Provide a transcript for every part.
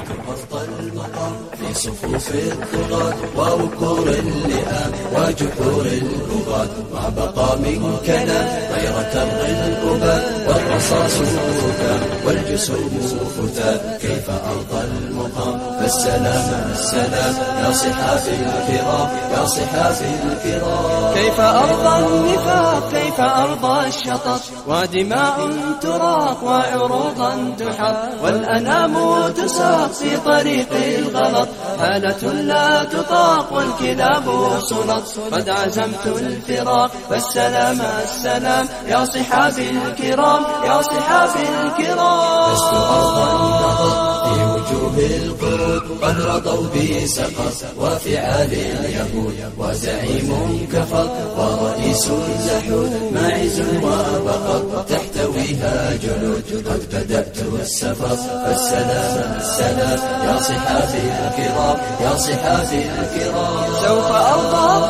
أرضى المقام في صفوف الطغاة ووكور اللئام وجحور البغاة ما بقى منكنا غير كر الأباد والرصاص فتى والجسوم فتى كيف أرضى المقام فالسلام السلام. يا صحافي الكرام يا صحافي الكرام كيف أرضى النفاق كيف أرضى الشطط. ودماء تراق وعروضا تحط. والأنام تساق في طريق الغلط. حالة لا تطاق والكلاب سلط. قد عزمت الفراق فالسلام السلام. يا صحابي الكرام يا صحابي الكرام. لست أرضى النظر القرود قد رضوا بسقط وفعال اليهود وزعيم كفر ورئيس لحود ماعز وبقر تحتويها جنود قد بدأت السفر فالسلام السلام يا صحافي الكرام يا صحافي الكرام سوف أرضى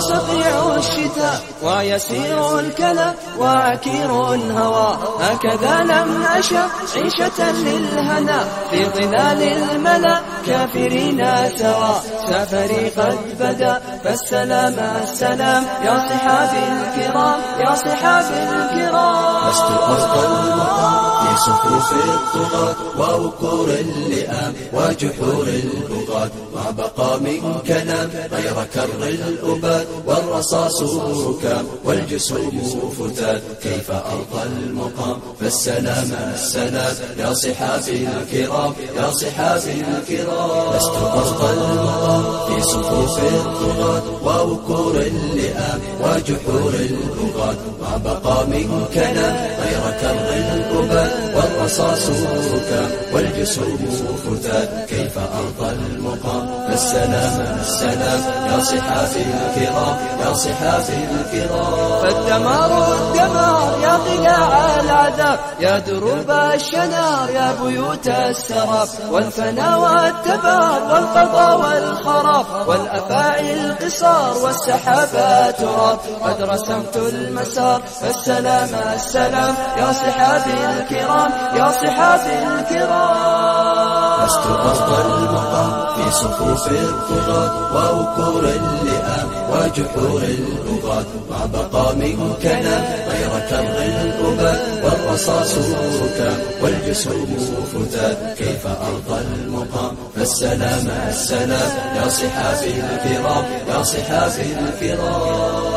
وصقيع الشتاء ويسير الكلى وعكير الهوى. هكذا لم أشأ عيشة للهنا في ظلال الملا. كافرين سوا. سفري قد بدأ. فالسلام السلام. يا صحابي الكرام يا صحابي الكرام. لست أرضى المقام في صفوف الطغاة ووكور اللئام وجحور البغاة. ما بقى من كلام غير كر الأباد. والرصاص ركام والجسوم فتات. كيف أرضى المقام؟ فالسلام السلام. يا صحافي الكرام يا صحافي الكرام. لست أرضى المقام في صفوف الطغاة ووكور اللئام وجحور البغاة. ما بقى من كلام غير كر الأباة والرصاص ركام والجسوم فتات كيف أرضى المقام؟ فالسلام السلام. يا صحافي الكرام يا صحافي الكرام فالدمار الدمار يا قلاع العذاب يا دروب الشنار يا بيوت السراب. والفنا والتباب والقضاء والخراب. والأفاعي القصار والسحابات تراب. قد رسمت المسار فالسلام السلام. يا صحابي الكرام يا صحابي الكرام. لست أرضى المقام في صفوف الطغاة ووكور اللئام وجحور البغاة ما بقى من كلام غير كر الأباد والرصاص ركام والجسوم فتات كيف أرضى المقام فالسلام السلام يا صحافي الكرام يا صحافي الكرام